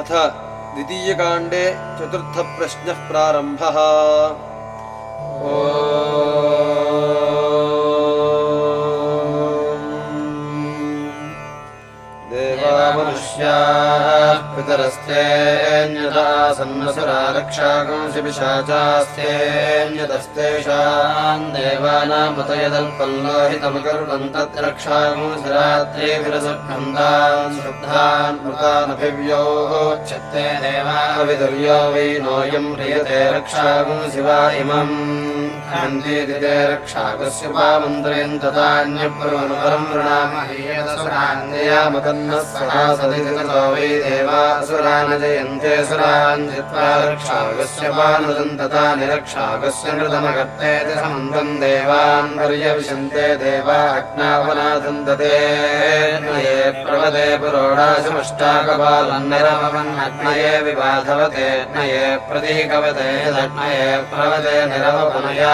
अथ द्वितीयकाण्डे चतुर्थप्रश्नः प्रारम्भः पितरस्तेऽन्यथा सन्नसुरारक्षागंसि पिशाचास्तेऽन्यतस्तेषाम् देवानामुत यदल्पल्लोहितमकरुणन्तद्रक्षागंसि रात्रिभिरसभ्यन्तान् शुद्धान् मृतानभिव्योच्छत्ते देवाविदुर्यो वै नोऽयम् ह्रियते रक्षागंसि वा इमम् रक्षाकस्य पामन्त्रयम् तथान्यप्रवनुपरम् वृणामहीयतसुरान्ययामकन्नः सहा सदितो वै देवासुरान् जयन्ते सुरान् जित्वा रक्षाकस्य पानुदम् तथा निरक्षाकस्य नृतमकर्तेति समन्तम् देवान् पर्यविशन्ते देवा अग्नावनाथम् दते नये प्रवदे पुरोडाशमष्टाकपालन्निरमवन्नग्नये विबाधवते। नये प्रतीकवते। दग्नये प्रवदे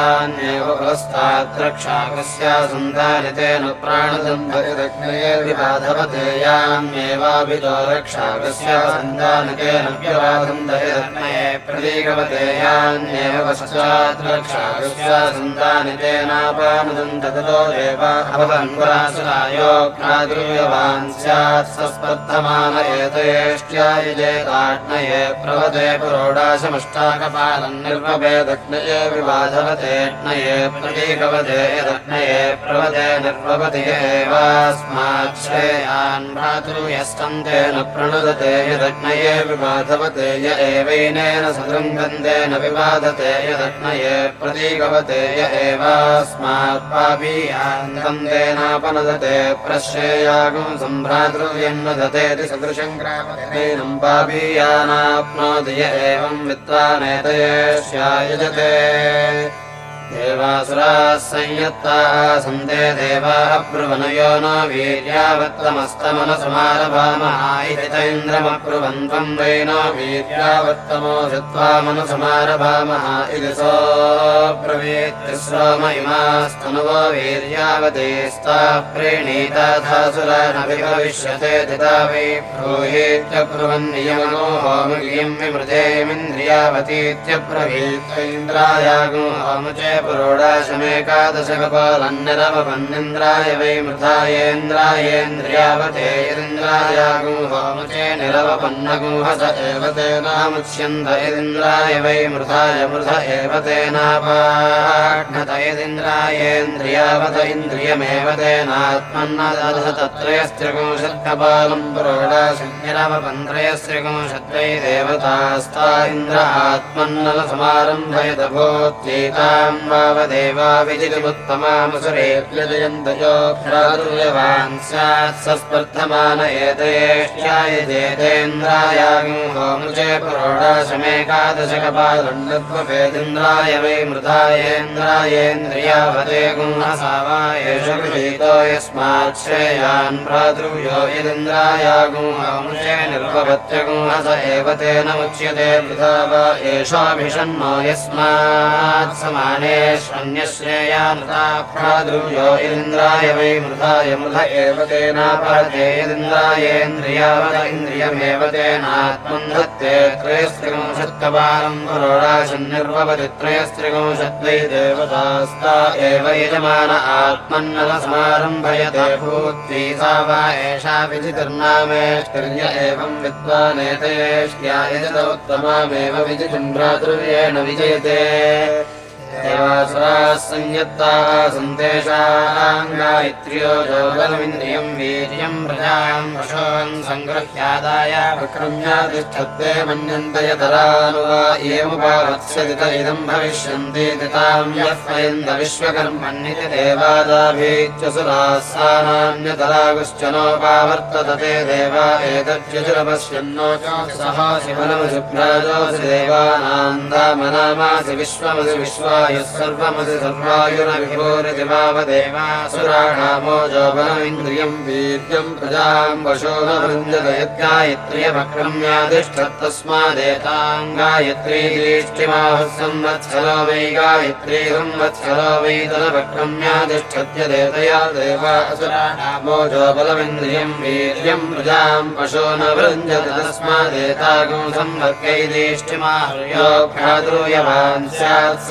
निरवपनयान्येव पुरस्ताद्रक्षाकस्यासन्तानितेन प्राणदन्धयदग्नये विबाधवते यान्येवाभितो रक्षाकस्यासन्तानितेन व्यबाधन्दयदग्नये प्रतीकवते यान्येव पश्चाद्रक्षाकस्यासन्तानितेनापानुदन्ततो देव अभवन्वरासुरायो प्रादुर्यवान् स्यात् सस्पर्धमान एतयेष्ट्यायजेताग्नये प्रवदे पुरोडाशमष्टाकपालम् निर्वभेदग्नये विबाधवतेऽग्नये प्रतीकवदे यदग्नये प्रवदे निर्वपति एवास्माच्छ्रेयान् भ्रातृयस्तन्तेन प्रणुदते यदग्नये विबाधवते य एवैनेन सदृङ्गन्देन विबाधते यदग्नये प्रतीकवते य एवास्मात् पापीयान् कन्देनापनदते प्रश्रेयागम् सम्भ्रातृयन्नदतेति सदृशम् ग्रामदेनम् पापीयानाप्नोति य एवम् विद्वानेतये स्यायजते देवासुराः संयत्ताः सन्ते देवाः ब्रुवनयो नो वीर्यावत्तमस्तमनसमारभामः इति त इन्द्रमब्रुवन्त्वम् वै नो वीर्यावत्तमो धृत्वा मनसमारभामः इति सोऽब्रवीत्यश्रोम इमास्तनुवो वीर्यावतीस्ताः प्रीणीताधासुरानभिभविष्यते दिता वै ब्रूहीत्यब्रुवन्नियमनो होमगियम् विमृधेमिन्द्रियावतीत्यब्रवीत्य इन्द्रायागो होमुचे पुरोडाशमेकादशकपालन्निरवपन्निन्द्राय वै मृथायेन्द्रायेन्द्रियावते यदिन्द्रायागो होमुचे निरवपन्नगुहस एव तेनामुच्यन्त यदिन्द्राय वै मृथाय मृथ एव तेनापाघ्नत यदिन्द्रायेन्द्रियावत इन्द्रियमेव तेनात्मन्नदध तत्रयस्त्रिगुंशत्कपालम् पुरोडाशन्निरवपन्त्रयस्त्रिगुंशद्वै देवतास्ता इन्द्र आत्मन्नलसमारम्भयत भूत्येताम् वावदेवा विजितमुत्तमामसुरेऽप्यजयन्तयो भ्रातुर्यवान् स्यात् सस्पर्धमान एतयेष्यायजेतेन्द्रायागम् होमुचे पुरोडाशमेकादशकपालण्डत्वभेदिन्द्राय वै मृधायेन्द्रायेन्द्रियावते गुंहसा वा एष श्रेयान् भ्रातृव्यो यदिन्द्रायागुं होमुचे निर्भवत्यगुंहस एव तेन उच्यते वृथा वा एषाभिषण्णो यस्मात् समानेष्वन्यश्रेयानुता भ्रातृव्यो यदिन्द्राय वै मृधाय मृध एव तेनापहते यदिन्द्रायेन्द्रियावत इन्द्रियमेव तेनात्मन् धत्ते त्रयस्त्रिगुंशत्कपालम् पुरोडाशन्निर्वपति त्रयस्त्रिगुंशद्वै देवतास्ता एव यजमान आत्मन्नलसमारम्भयते भूत्वी सा वा एषा विजितिर्नामेष्टिर्य विद्वानेतयेष्ट्या यजत उत्तमामेव विजितिम् भ्रातृव्येण विजयते संयत्ताः सन्तेषाम् गायत्र्यो जोगलमिन्द्रियम् वीर्यम् प्रजाम् पशून् सङ्गृह्यादाय विक्रम्यातिष्ठत्ते मन्यन्त यतरानु वा एमुपावत्स्यति त इदम् भविष्यन्ति तिताम् यः पयन्त विश्वकर्मण्यति देवादाभीत्य सुराः सानान्यतरागुश्च नोपावर्तत ते देवा एतद्यजुरपश्यन्नो सहा शिवनमसि प्राजोऽसि देवानाम् धामनामासि विश्वमसि विश्वा वायुः सर्वमसि सर्वायुरविभूरितिभावदेवासुराणामो जोबलमिन्द्रियम् वीर्यम् प्रजाम् वशो न संवत्सरो वै गायत्री संवत्सरो वै तदपक्रम्यादिष्ठत्यदेतया देवासुराणामो जोबलमिन्द्रियम् वीर्यम् प्रजाम् वशो न भ्रातृयवान् स्यात् स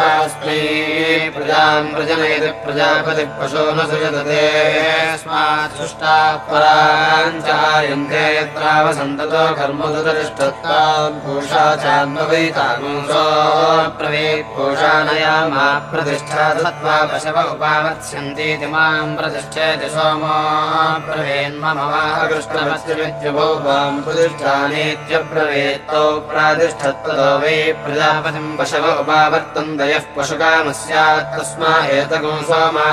एवास्मै प्रजाम् प्रजनयति प्रजापतिः पशो न सृजते स्मात् सृष्टा पराञ्चायन्ते यत्रावसन्ततो कर्मदुतिष्ठत्ताम् पूषा चान्ववैतागुंसो प्रवेत् दत्त्वा पशव उपावत्स्यन्तीति माम् प्रतिष्ठेति सोमो प्रतिष्ठानेत्यब्रवेत्तौ प्रातिष्ठत्ततो वै प्रजापतिम् पशव उपावर्तन्त यः पशुकामस्यात् तस्मा एतगो सोमा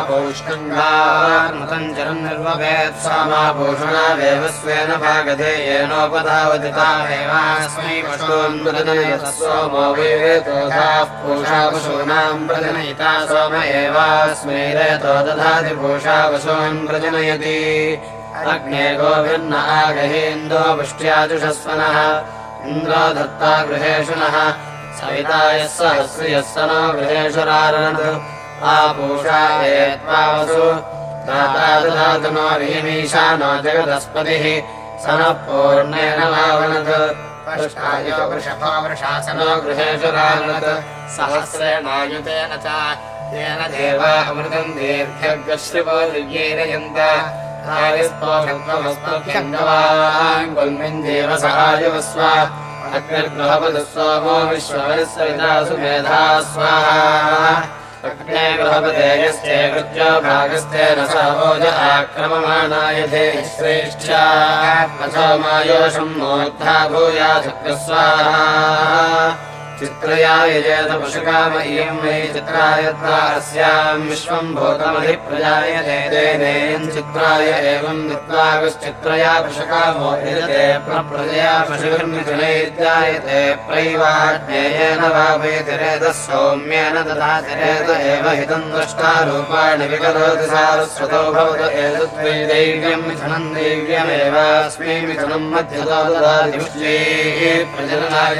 निर्वपेत् सोमा पोषणावेव स्वेन भागधे पशून्मृतनयतः सोमो वै रेतोधाः पूषा पशूनाम् प्रजनयिता सोम एवास्मै रेतो दधाति पूषा पशून् प्रजनयति। अग्ने गोभिर्न आगहेन्दो पुष्ट्याजुषस्वनः इन्द्रो धत्ता गृहेषु नः। सविता यः सहस्रियः स नो जगदस्पतिः। स नः पूर्णेन लावनत् पृष्ठायो वृषभो वृषासनो गृहेषु सहस्रेणायुतेन च। तेन देवा अमृतम् दीर्घग्रश्रिवो दिव्यैरयन्त ुल्मिन्देव सहायवस्व। अग्निर्गृहपदः सोमो विश्वसवितासु मेधा स्वाहा अग्ने गृहपदेयस्ते कृत्यो भागस्तेन सहोज आक्रममाणाय धेः मायोषम् मोद्धा भूया स्वाहा चित्रया यजेत पशुकाम विश्वम् भूतमधिप्रजायते तेनेयम् चित्राय एवम् विद्वागश्चित्रया पशुकामो यजते प्रप्रजया पशुभिर्मिथुनैर्जायते प्रैवाज्ञेयेन वा वैतिरेतः सौम्येन तथा तिरेत एव हितम् द्रष्टारूपाणि विकरोति सारस्वतो भवत एतद्वै दैव्यम् मिथुनम् दैव्यमेवास्मै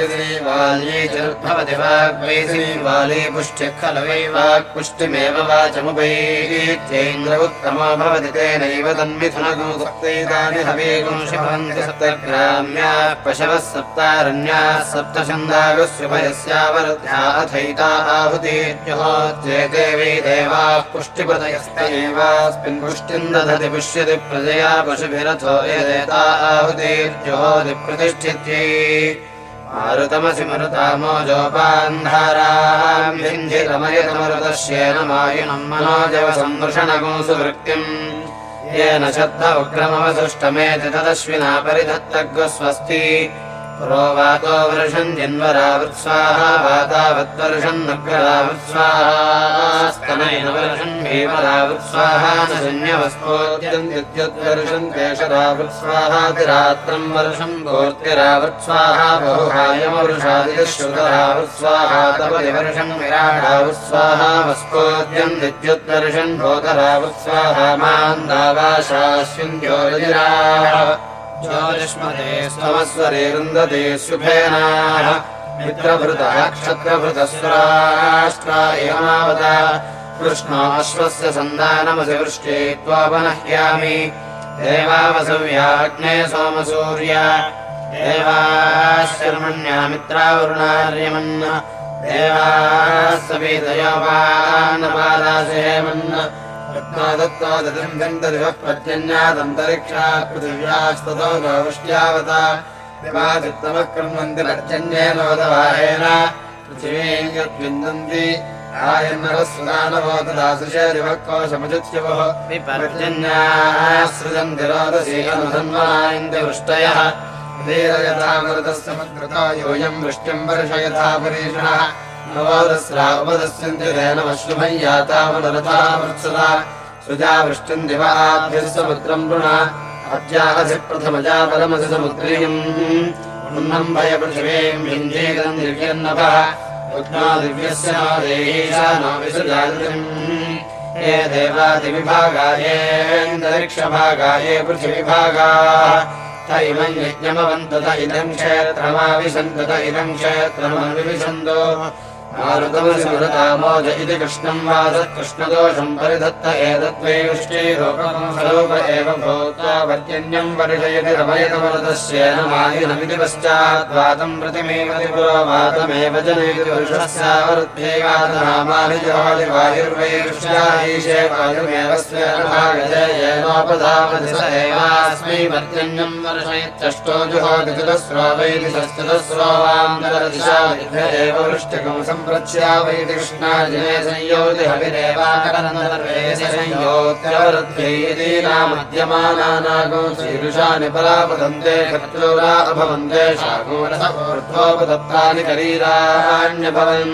देवाल्ये च भवति वाग्वैसी वाली पुष्ट्यः खलु वै वाक्पुष्टिमेव वाचमुपैत्यैन्द्र उत्तमो भवति तेनैव तन्मिथुनगुसप्तैतानि हवीगुंसि भवन्ति सप्तग्राम्याः पशवः सप्तारण्याः सप्तछन्दागस्युभयस्यावरुद्ध्या अथैता वै देवाः एवास्मिन् पुष्टिम् दधति पुष्यति प्रजया पशुभिरथो यदेता आहुतीर्जुहोति प्रतिष्ठित्यै मारुतमसि मरुतामोजोपान्धाराम् विन्धिरमयतमरुतस्येन मायुनम् मनोजवसंवृषणगुंसु वृत्तिम् येन शब्द उग्रमवसुष्टमेति तदश्विना परिधत्तग्स्वस्ति पुरोवातो वर्षन् जन्वरावृत्स्वाहा वातावद्वर्षन्नुग्ररावृत्स्वाहास्तनैन वर्षन् भीमरावृत्स्वाहा न शून्यवस्पोद्यद्वर्षन् केशरावृत्स्वाहातिरात्रम् वर्षम् भूर्तिरावृत्स्वाहा बहुहायमवृषादिश्रुतरावृत्स्वाहा तपति वर्षम् विराडावृत्स्वाहा वस्पोद्यम् विद्युद्वर्षन् भूतरावृत्स्वाहा मान्दावाशास्युञ्जोरजिरा ज्योतिष्मते स्तमस्वरे वृन्दते शुभेनाः। मित्रभृतः क्षत्रभृतस्वराष्ट्रा एवमावत। कृष्णो अश्वस्य सन्धानमसि वृष्टे त्वापनह्यामि देवावसव्याग्ने सोमसूर्य। देवाश्चर्मण्यामित्रावरुणार्यमन् देवास्तपीतयोपानपादासेमन् दत्त्वादिवः प्रत्यन्यादन्तरिक्षा पृथिव्यास्ततो गोवष्ट्यावता विवाचित्तमः कर्मन्ति पर्जन्येनोदवायेन पृथिवीम् यद्विन्दन्ति आयन्नरस्वदानवोतदासृशेरिवः कोशमजुत्यवः विपर्जन्यासृजन्ति रोदसी अनुधन्वनायन्ति वृष्टयः यूयम् वृष्ट्यम् वर्षयथा परीषणः नवोदस्रा उपदस्यन्ति तेन वश्रुभम् यातामनरथामृत्सदा सुजा वृष्टिम् दिवाभ्यः समुद्रम् ऋणा अद्याहधिप्रथमजा परमसि समुद्रीयम् उन्नम् भयपृथिवीम् युञ्जीकरम् दिव्यन्नभः उद्मा दिव्यस्य नो देहीशा नो विसृजातिम् ये देवादिविभागायेऽन्तरिक्षभागाये पृथिविभागाः। त इमम् यज्ञमवन्तत इदम् क्षेत्रमविशन्तो मारुतमसिमृतामोज इति कृष्णम् वादत् कृष्णदोषम् परिधत्त एतद्वैष्टैरूप एव भूत्वा वर्जन्यम् वर्षयति रमयतमरतस्येन मायुनमिति पश्चाद्वातम् प्रतिमेवति पुरोवातमेव जनयति वर्षस्यावृद्ध्यैवातनामानि जवादि वायुर्वैरुष्याईशे वायुमेव स्वेन भागजे येनोपधावति स एवास्मै वर्जन्यम् वर्षयत्यष्टो वैति षश्चतुस्रो वान्तरदिशा एव वृष्टिकम् वैति कृष्णार्जुने संयोति हविरेवाकरन्योत्यवरुद्ध्यैदीनामद्यमानानागो शीर्षानि परापदन्ते खत्रोरा अभवन्ते शाकोरथोपदत्तानि करीराण्यभवन्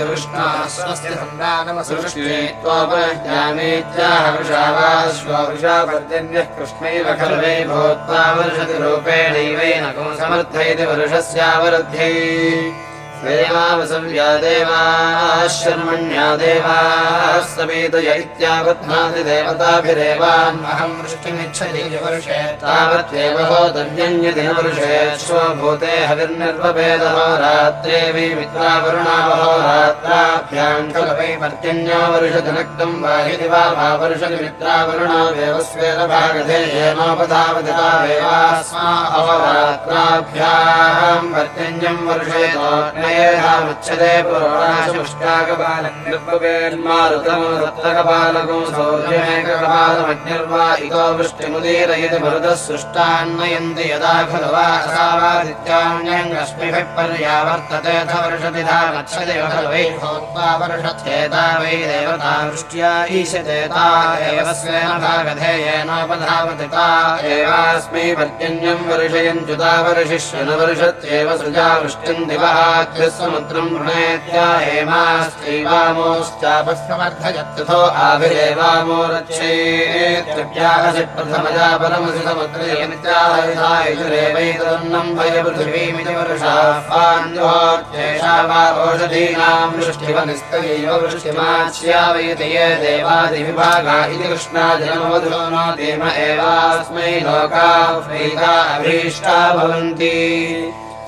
सन्दानमसृष्टे त्वापज्ञानेत्याह वृषावाश्ववृषापर्जन्यः कृष्णैव खलु वै भूत्वा वर्षति रूपेणैवैनकं समर्थयति वर्षस्यावरुध्ये देवावसव्या देवाः शर्मण्या देवाः वर्षे तावत्येव होतव्यन्यदिनवर्षे स्वभूते हविर्निर्वभेदहो रात्रे वै मित्रावरुणावहो रात्राभ्याम् खलु वै पर्जन्यो वर्षति नक्तम् वाहिति वा भावर्षति मित्रावरुणावेव स्वेन भागधे येनोपधावति तावेवास्मा अहोरात्राभ्याम् पर्जन्यम् वर्षेतो मुच्छते पुरोणाशुष्टाकपालन्मारुतमदत्तकपालको सौर्यमेककपालमग्निर्वा इतो वृष्टिमुदीरयति मरुतः सृष्टान्नयन्ति यदा खलु वा असावादित्यान्यङ्गस्मिभिः पर्यावर्तते थ वर्षति धा गच्छति खलु वै भूत्वा वर्षत्येता वै देवता वृष्ट्या ईशते ता एव स्वेन भागधेयेनोपधावति ता एवास्मै पर्जन्यम् वर्षयञ्च्युता वर्षिष्यन वर्षत्येव सृजा वृष्टिम् दिवः समुद्रम् वृणेत्या हेमास्त्रीवामोश्चापस्वमर्थयत्यथो आभिरेवामो रक्षेत्याहसि प्रथमजा परमसि समुद्रेयमित्याहयुरेवैतदन्नम् भयपृथिवीमिति वर्षाह्वान्योत्येषा वा ओषधीनाम् वृष्टिवनिस्तयैव वृष्टिमाच्या वैति ये देवादिविभागा इति कृष्णा जनमवधो नो देम एवास्मै लोका प्रीता अभीष्टा भवन्ति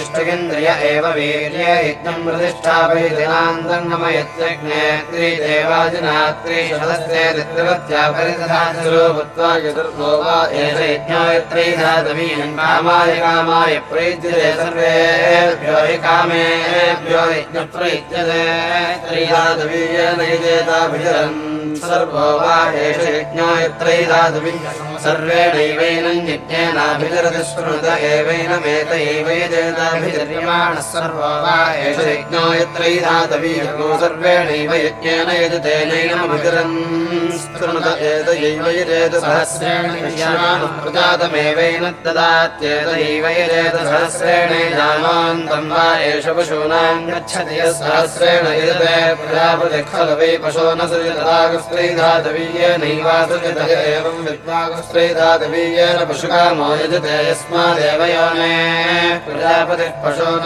दृष्टिगिन्द्रिय एव वीर्य यज्ञम् प्रतिष्ठापयतिनान्तङ्गमयत्यग्नेत्री देवाजिनात्री शतस्ते दित्रवत्या परिदधातिरूपत्वा यदुर्भो वा एष यज्ञो यत्रैधातवीयम् कामाय सर्वेभ्यो हि एष यत्रैधातुवि सर्वेणैवैनम् यज्ञेनाभिचरति स्मृत एवैनमेतैवैजेताभिचर्यमाणः सर्वो वा एष यज्ञो यज्ञो सर्वेणैव यज्ञेन यजेत सहस्रेण जामान्तम् वा एष पशूनाम् यः सहस्रेण यजते प्रजापतिः खलु वै पशो न सृजतागस्त्रैधातवीयेनैवासृजत एवम् विद्वागस्त्रैधातवीयेन पशुकामो यजते यस्मादेव योने प्रजापतिः पशो न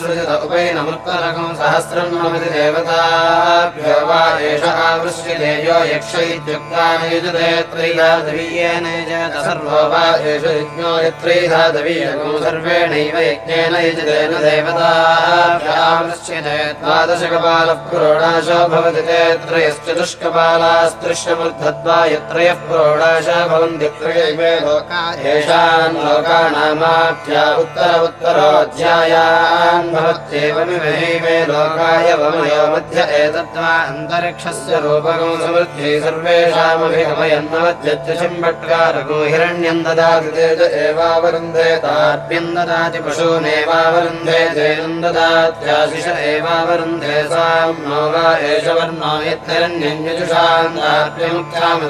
सृजत उपैनमुत्तरकम् सहस्रम् नमति देवताभ्यो वा एष आवृश्यते यो यक्ष इत्युक्तानि यजते यजत। सर्वो वा एष यज्ञो यत्रैधातवीयको सर्वेणैव यज्ञेन यजतेन देवताभ्यावृश्यते द्वादशकपालः पुरोडाशो भवति ते त्रयश्चतुष्कपालास्त्रिश्यमूर्धद्वा लोकानामाभ्या उत्तर उत्तरोऽध्यायान् भवत्येवमिवैवे लोकाय वमयो मध्य एतद्वा अन्तरिक्षस्य रूपकम् समृद्ध्यै सर्वेषामभिगमयन्नवद्यच्च चिम्बट्कारको हिरण्यम् ददाति तेज एवावरुन्धे तार्प्यम् ददाति पशूनेवावरुन्धे जैनम् ददात्याशिष एवावरुन्धे साम् नो वा एष वर्णो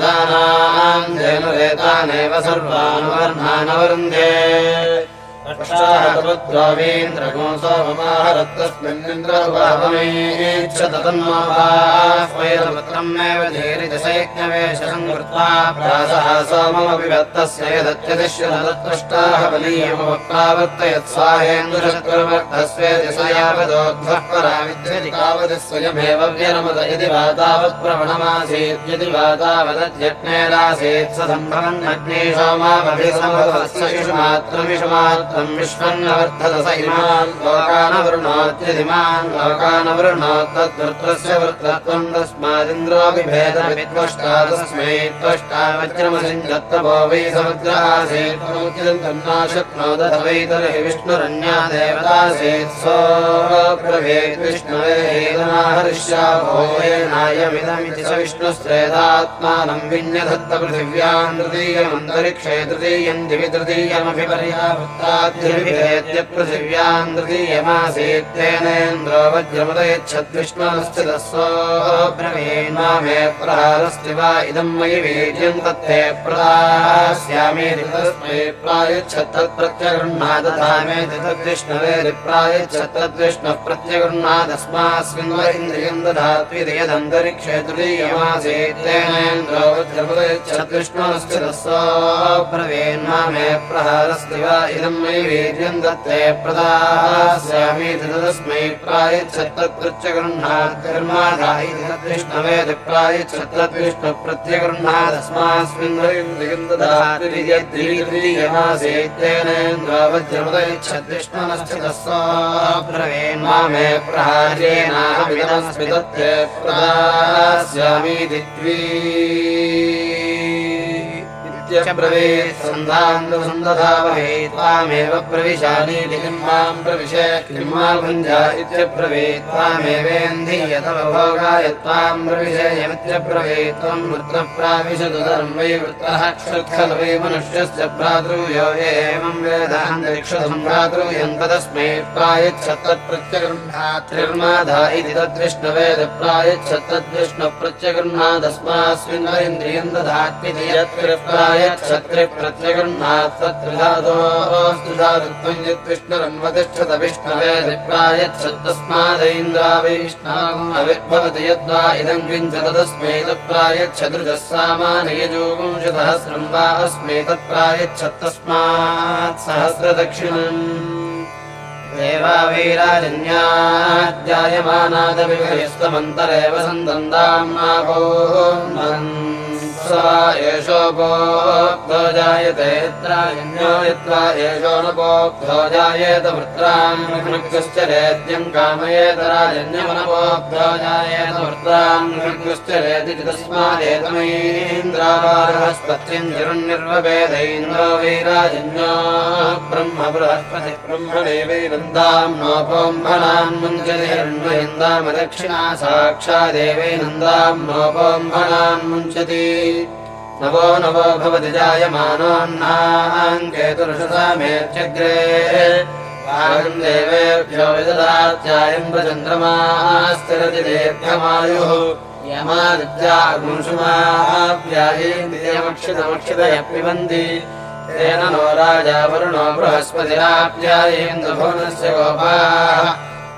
यत्तिरण्यम् यजुषाम् तार्प्यमुक्तामदानाम् जैनुरेतानेव सर्वानुवर्णानवरुन्धे पश्चातपुद्रावीन्द्रगो सोममाहरत्तस्मिन्निन्द्रवाहमेच्छतन्माह्वयपुत्रमेव धीरिजसैज्ञवेशसङ्कृत्वा प्रासः सोममपि वत्तस्य यदत्यदिश्यतत्पृष्टाः बलीयमुपप्रावर्तयत् स्वाहेन्दुरचक्रवर्तस्वेति स यावदोद्ध्वः पराविद्यति तावत् स्वयमेव व्यनमद यदि वा तावत् प्रवणमासीत् यदि वा तावदज्ञेरासीत् स सम्भवन्नग्ने सोमामभिसमभवस्य शिशुमात्रमिषुमात्रम् विश्वन्नवर्धत स इमान् लोकानवृणोत्यदिमान् लोकानवृणोत्तद्वृत्रस्य वृत्रत्वम् तस्मादिन्द्रोऽपि भेदवित्वष्टा तस्मै त्वष्टा वज्रमसिञ्जत्तपो वै समुद्र आसीत् तन्नाशक्नोदथ वै तर्हि विष्णुरन्या देवतासीत् सोऽब्रवीत् विष्णवे हेदनाहरिष्याभोयेनायमिदमिति स विष्णुश्रेदात्मानम् विन्यधत्त पृथिव्याम् तृतीयमन्तरिक्षे तृतीयम् दिवि तृतीयमपि पर्यावृत्ताद्यभिभेद्य पृथिव्याम् तृतीयमासीत् तेनेन्द्रो वज्रमुदयच्छद्विष्णुस्थितः सोऽब्रवीन्मा प्रहारस्ति वा इदम् मयि वीर्यम् तत्ते प्रदास्यामीति तस्मै प्रायच्छत्तत्प्रत्यगृह्णादथा मेति तद्विष्णवेरि प्रायच्छत्तद्विष्णुः प्रत्यगृह्णादस्मास्मिन् व इन्द्रियम् दधात्विति यदन्तरिक्षे तृतीयमासीत् तेनेन्द्रो सोऽब्रवीन्मा मे प्रहारस्ति वा इदम् मयि वीर्यम् दत्ते प्रदास्यामीति तदस्मै प्रायच्छत्तत्प्रत्यगृह्णात् कर्माधा इति तद्विष्णवेति प्रायच्छत्तद्विष्णुः प्रत्यगृह्णादस्मास्मिन् व इन्द्रियम् दधात्विति यद्द्वितीयमासीत् तेनेन्द्रो वज्रमुदयच्छद्विष्णुनस्थितः सोऽब्रवीन्मा मे प्रहार्येनाहमिदमस्मि दत्ते प्रदास्यामीति द्वी इत्यब्रवीत् सन्धान्तसन्दधावहे त्वामेव प्रविशानीति किम् माम् प्रविशे किम् मा भुञ्जा इत्यब्रवीत् तव भोगाय त्वाम् प्रविशेयमित्यब्रवीत् त्वम् वृत्रप्राविशतु धर्म वै वृत्रः क्षुत्खल वै मनुष्यस्य भ्रातृयो एवम् वेदान्तरिक्षतम् भ्रातृयम् तदस्मै प्रायच्छत्तत्प्रत्यगृह्णात्रिर्माधा इति तद्विष्णवेद प्रायच्छत्तद्विष्णुप्रत्यगृह्णादस्मास्मिन् इन्द्रियम् दधात्विति यत्कृप्राय यच्छत्रिप्रत्यगृह्णात् यद्विष्णुरन्वतिष्ठत विष्णवेदि प्रायच्छत्तस्मादैन्द्रा सामानयजोगुंशतहस्रम् वा अस्मै तत्प्रायच्छत्तस्मात् सहस्रदक्षिणम् देवा वीराजन्याज्जायमानादविभयस्तमन्तरेव सन्दन्दाम् एषो न पोक्तो जायेत वृत्रान्कृश्च रेद्यम् कामयेत राजन्यमनपोक्तो जायेत वृत्रान्कृश्च रेदिति तस्मादेतमैन्द्राबृहस्पत्रिम् जिरुन्निर्वभेदैन्द्रो वैराजन्यो ब्रह्म बृहस्पति ब्रह्मणेवैनन्दाम् नोपोम्भनान् मुञ्चति हिरण्यन्दामदक्षिणा साक्षादेवै नन्दाम् नोपोम्भनान् मुञ्चति नवो नवो भवति जायमानोऽन्नाङ्केतुरुषसामेत्यग्रे देवेभ्यो विददात्यायम् चन्द्रमास्तिरति दीर्घमायुः। यमादित्यागुंशुमाप्यायेन्द्रियमक्षितमक्षितयः पिबन्ति तेन नो राजा वरुणो बृहस्पतिराप्यायेन्दुभुवनस्य गोपाः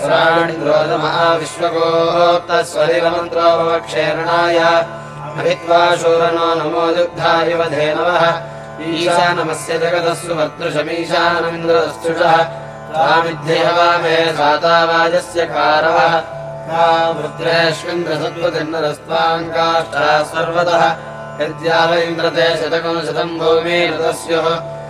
स्राणिन्द्रोदमः विश्वगोत्तस्वरिरमन्त्रोपक्षेरणाय अभित्वा शूरनो नमो दुग्धाय वधेनवः ईशानमस्य जगतः सुभद्रशमीशानमिन्द्रदस्तुषः रामिध्ययवामे सातावाजस्य कारवः। रुद्रेष्विन्द्रसत्त्वतिन्नरस्त्वाङ्काष्ठा सर्वतः। यद्याव इन्द्रते शतकम् शतम् भूमिरतस्युः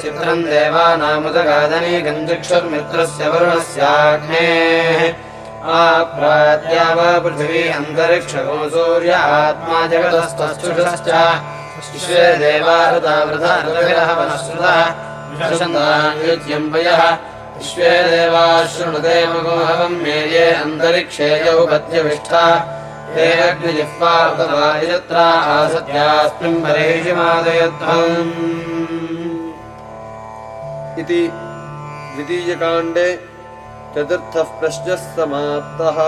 चित्रम् देवानामुदगादनी गञ्जिक्षुर्मित्रस्य वरुणस्याग्नेः आप्रात्या वा पृथिवी अन्तरिक्षगो सूर्य आत्मा जगतस्तश्चुषश्च विश्वे विषन्दायुज्यम्बयः विश्वे मगोहवम् मेये अन्तरिक्षे यौ पत्यविष्ठा हे अग्निजिह्वातवायत्रा आसत्यास्मिन् परेषिमादयध्वम् इति द्वितीयकाण्डे चतुर्थः प्रश्नः समाप्तः